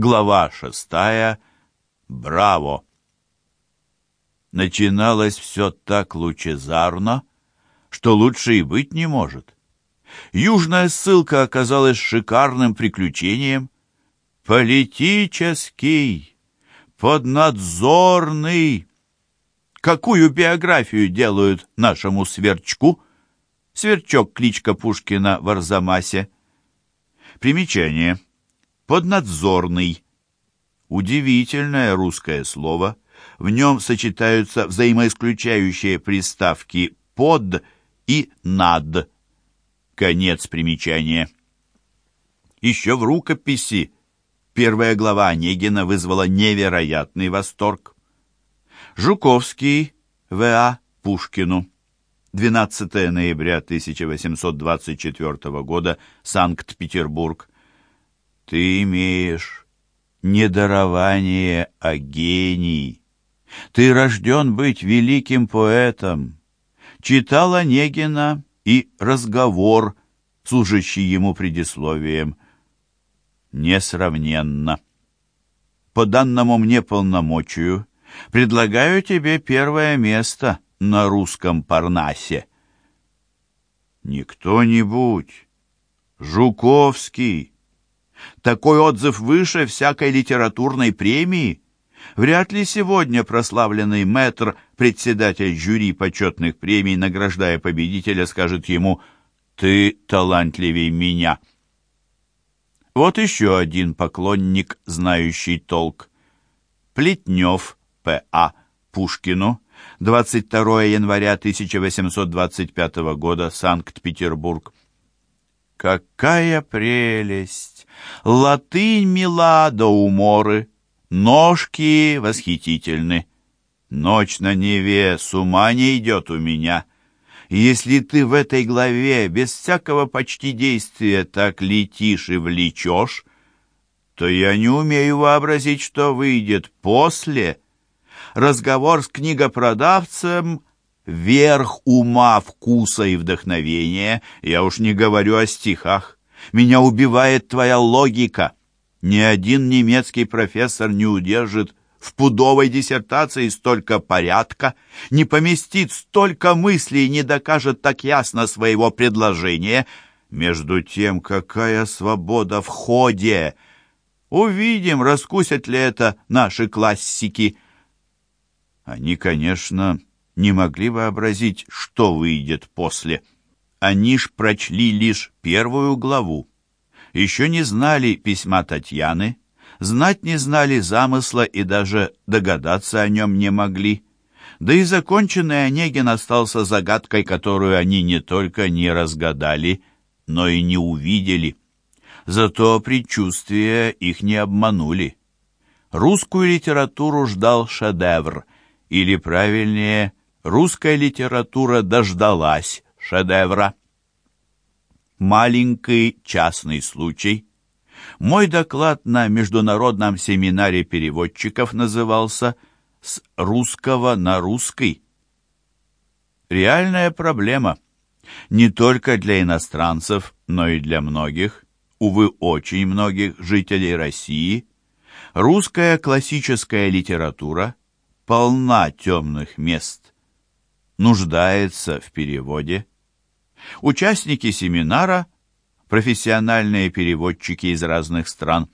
Глава шестая. Браво! Начиналось все так лучезарно, что лучше и быть не может. Южная ссылка оказалась шикарным приключением. Политический, поднадзорный. Какую биографию делают нашему сверчку? Сверчок — кличка Пушкина в Арзамасе. Примечание. Поднадзорный. Удивительное русское слово. В нем сочетаются взаимоисключающие приставки «под» и «над». Конец примечания. Еще в рукописи первая глава Онегина вызвала невероятный восторг. Жуковский В.А. Пушкину. 12 ноября 1824 года, Санкт-Петербург. Ты имеешь не дарование, а гений. Ты рожден быть великим поэтом. Читал Онегина и разговор, служащий ему предисловием. Несравненно. По данному мне полномочию предлагаю тебе первое место на русском Парнасе. Не кто-нибудь, Жуковский, такой отзыв выше всякой литературной премии. Вряд ли сегодня прославленный мэтр, председатель жюри почетных премий, награждая победителя, скажет ему «Ты талантливей меня». Вот еще один поклонник, знающий толк. Плетнев П.А. Пушкину, 22 января 1825 года, Санкт-Петербург. Какая прелесть! Латынь мила до уморы, ножки восхитительны. Ночь на Неве с ума не идет у меня. Если ты в этой главе без всякого почти действия так летишь и влечешь, то я не умею вообразить, что выйдет после. Разговор с книгопродавцем верх ума, вкуса и вдохновения, я уж не говорю о стихах. Меня убивает твоя логика. Ни один немецкий профессор не удержит в пудовой диссертации столько порядка, не поместит столько мыслей, не докажет так ясно своего предложения. Между тем, какая свобода в ходе! Увидим, раскусят ли это наши классики. Они, конечно, не могли вообразить, что выйдет после. Они ж прочли лишь первую главу. Еще не знали письма Татьяны, знать не знали замысла и даже догадаться о нем не могли. Да и законченный Онегин остался загадкой, которую они не только не разгадали, но и не увидели. Зато предчувствия их не обманули. Русскую литературу ждал шедевр, или, правильнее, русская литература дождалась шедевра. Маленький частный случай. Мой доклад на международном семинаре переводчиков назывался «С русского на русский». Реальная проблема. Не только для иностранцев, но и для многих, увы, очень многих жителей России, русская классическая литература полна темных мест – нуждается в переводе. Участники семинара – профессиональные переводчики из разных стран.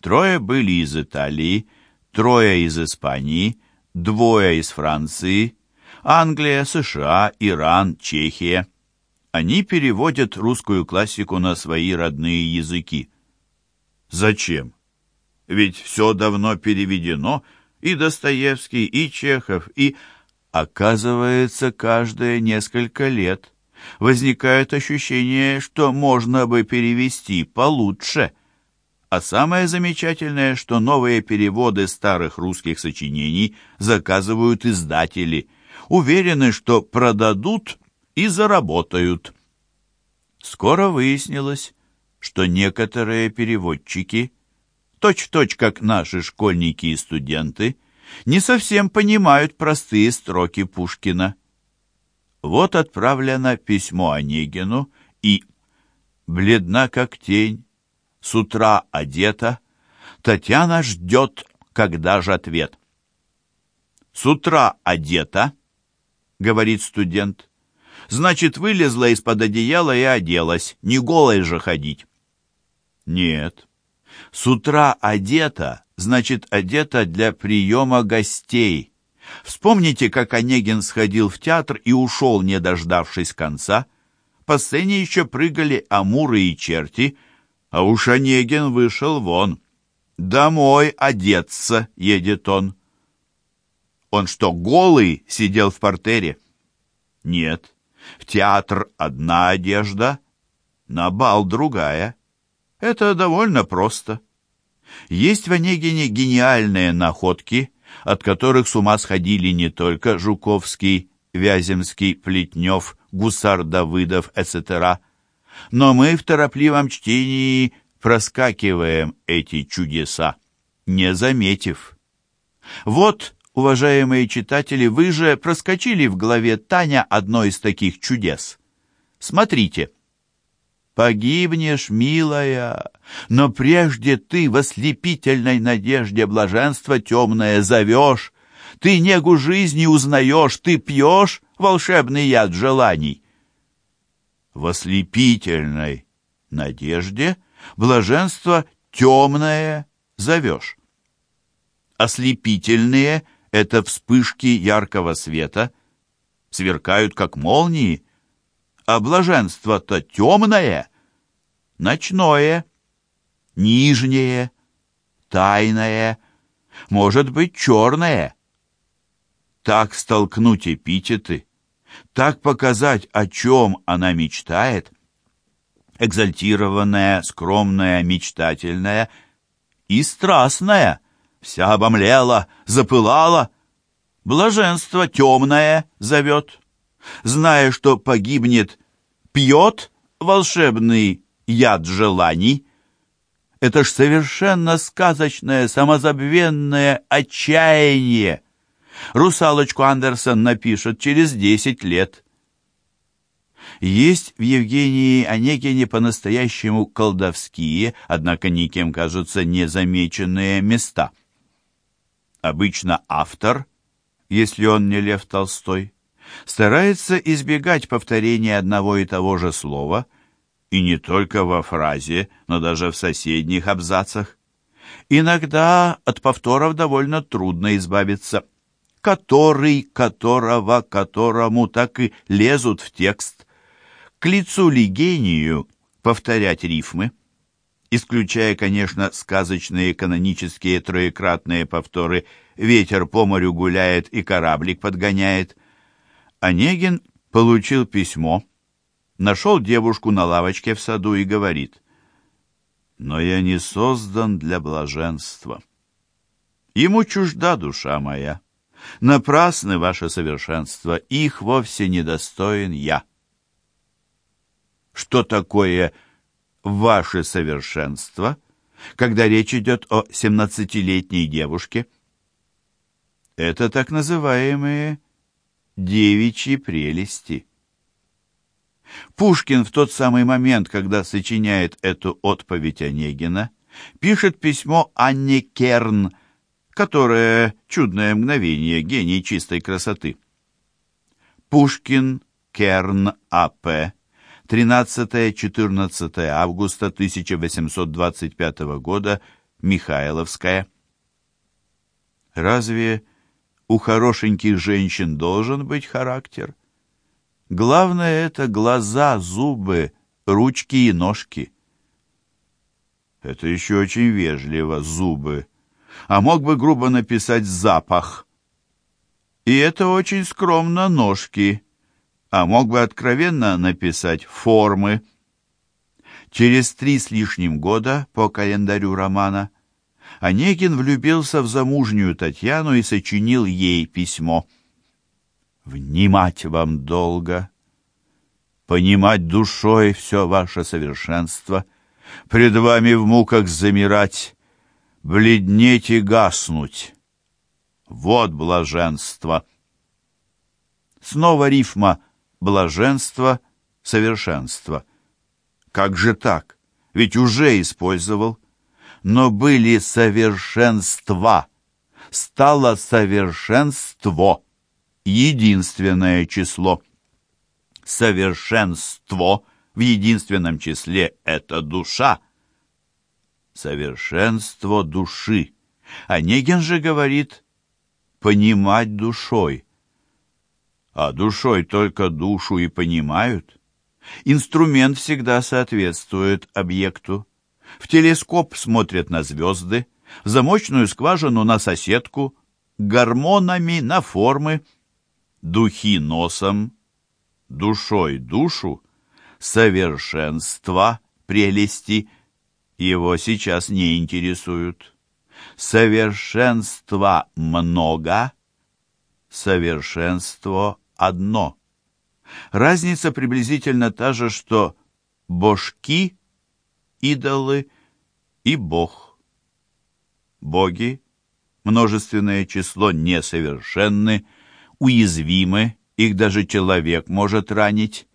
Трое были из Италии, трое из Испании, двое из Франции, Англия, США, Иран, Чехия. Они переводят русскую классику на свои родные языки. Зачем? Ведь все давно переведено, и Достоевский, и Чехов, и Оказывается, каждые несколько лет возникает ощущение, что можно бы перевести получше. А самое замечательное, что новые переводы старых русских сочинений заказывают издатели, уверены, что продадут и заработают. Скоро выяснилось, что некоторые переводчики, точь-в-точь -точь как наши школьники и студенты, не совсем понимают простые строки Пушкина. Вот отправлено письмо Онегину, и «Бледна, как тень, с утра одета, Татьяна ждет, когда же ответ. «С утра одета», — говорит студент. «Значит, вылезла из-под одеяла и оделась, не голой же ходить». «Нет, с утра одета, значит, одета для приема гостей». Вспомните, как Онегин сходил в театр и ушел, не дождавшись конца. По сцене еще прыгали амуры и черти, а уж Онегин вышел вон. «Домой одеться», — едет он. Он что, голый сидел в портере? Нет. В театр одна одежда, на бал другая. Это довольно просто. Есть в Онегине гениальные находки, от которых с ума сходили не только Жуковский, Вяземский, Плетнев, Гусар Давыдов, etc., но мы в торопливом чтении проскакиваем эти чудеса, не заметив. Вот Уважаемые читатели, вы же проскочили в главе Таня одно из таких чудес. Смотрите. «Погибнешь, милая, но прежде ты в ослепительной надежде блаженства темное зовешь, ты негу жизни узнаешь, ты пьешь волшебный яд желаний». В ослепительной надежде блаженство темное зовешь. Ослепительные — это вспышки яркого света, сверкают, как молнии, а блаженство-то темное, ночное, нижнее, тайное, может быть, черное. Так столкнуть эпитеты, так показать, о чем она мечтает, экзальтированная, скромная, мечтательная и страстная — вся обомлела, запылала. Блаженство темное зовет. Зная, что погибнет, пьет волшебный яд желаний. Это ж совершенно сказочное, самозабвенное отчаяние. Русалочку Андерсон напишет через десять лет. Есть в Евгении Онегине по-настоящему колдовские, однако никем кажутся незамеченные места — Обычно автор, если он не Лев Толстой, старается избегать повторения одного и того же слова, и не только во фразе, но даже в соседних абзацах. Иногда от повторов довольно трудно избавиться. Который, которого, которому так и лезут в текст. К лицу ли гению повторять рифмы? исключая, конечно, сказочные канонические троекратные повторы «Ветер по морю гуляет и кораблик подгоняет». Онегин получил письмо, нашел девушку на лавочке в саду и говорит «Но я не создан для блаженства. Ему чужда душа моя. Напрасны ваше совершенство, их вовсе недостоин я». Что такое ваше совершенство, когда речь идет о семнадцатилетней девушке? Это так называемые девичьи прелести. Пушкин в тот самый момент, когда сочиняет эту отповедь Онегина, пишет письмо Анне Керн, которая чудное мгновение, гений чистой красоты. Пушкин, Керн, А.П. 13-14 августа 1825 года, Михайловская. Разве у хорошеньких женщин должен быть характер? Главное — это глаза, зубы, ручки и ножки. Это еще очень вежливо, зубы. А мог бы грубо написать «запах». И это очень скромно, ножки а мог бы откровенно написать «формы». Через три с лишним года по календарю романа Онегин влюбился в замужнюю Татьяну и сочинил ей письмо. «Внимать вам долго, понимать душой все ваше совершенство, пред вами в муках замирать, бледнеть и гаснуть. Вот блаженство!» Снова рифма блаженство, совершенство. Как же так? Ведь уже использовал. Но были совершенства. Стало совершенство, единственное число. Совершенство в единственном числе — это душа. Совершенство души. Онегин же говорит «понимать душой». А душой только душу и понимают. Инструмент всегда соответствует объекту. В телескоп смотрят на звезды, в замочную скважину на соседку, гормонами на формы, духи носом, душой душу, совершенства, прелести его сейчас не интересуют. Совершенства много, совершенство одно. Разница приблизительно та же, что божки, идолы и бог. Боги, множественное число несовершенны, уязвимы, их даже человек может ранить.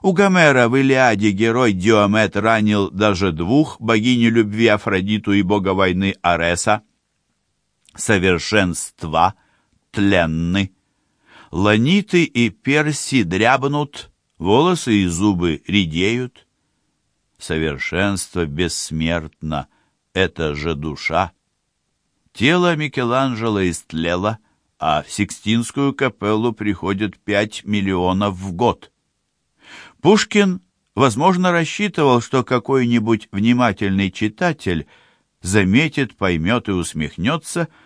У Гомера в Илиаде герой Диомет ранил даже двух, богиню любви Афродиту и бога войны Ареса. Совершенства тленны. Ланиты и перси дрябнут, волосы и зубы редеют. Совершенство бессмертно, это же душа. Тело Микеланджело истлело, а в Сикстинскую капеллу приходят пять миллионов в год. Пушкин, возможно, рассчитывал, что какой-нибудь внимательный читатель заметит, поймет и усмехнется –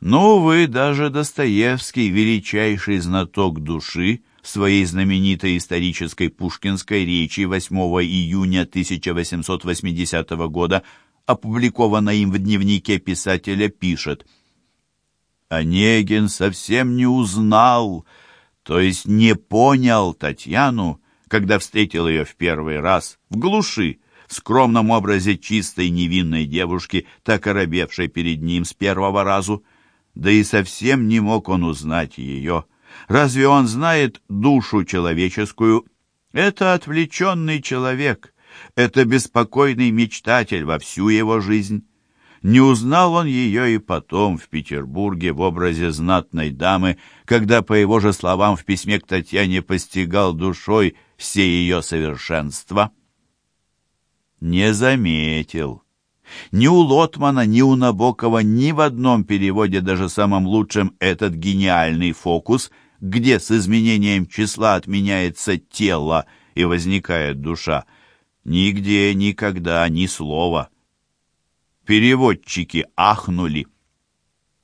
но, увы, даже Достоевский, величайший знаток души, своей знаменитой исторической пушкинской речи 8 июня 1880 года, опубликованной им в дневнике писателя, пишет «Онегин совсем не узнал, то есть не понял Татьяну, когда встретил ее в первый раз в глуши, в скромном образе чистой невинной девушки, так оробевшей перед ним с первого разу да и совсем не мог он узнать ее. Разве он знает душу человеческую? Это отвлеченный человек, это беспокойный мечтатель во всю его жизнь. Не узнал он ее и потом в Петербурге в образе знатной дамы, когда, по его же словам, в письме к Татьяне постигал душой все ее совершенства. Не заметил. Ни у Лотмана, ни у Набокова, ни в одном переводе, даже самом лучшем, этот гениальный фокус, где с изменением числа отменяется тело и возникает душа. Нигде, никогда, ни слова. Переводчики ахнули.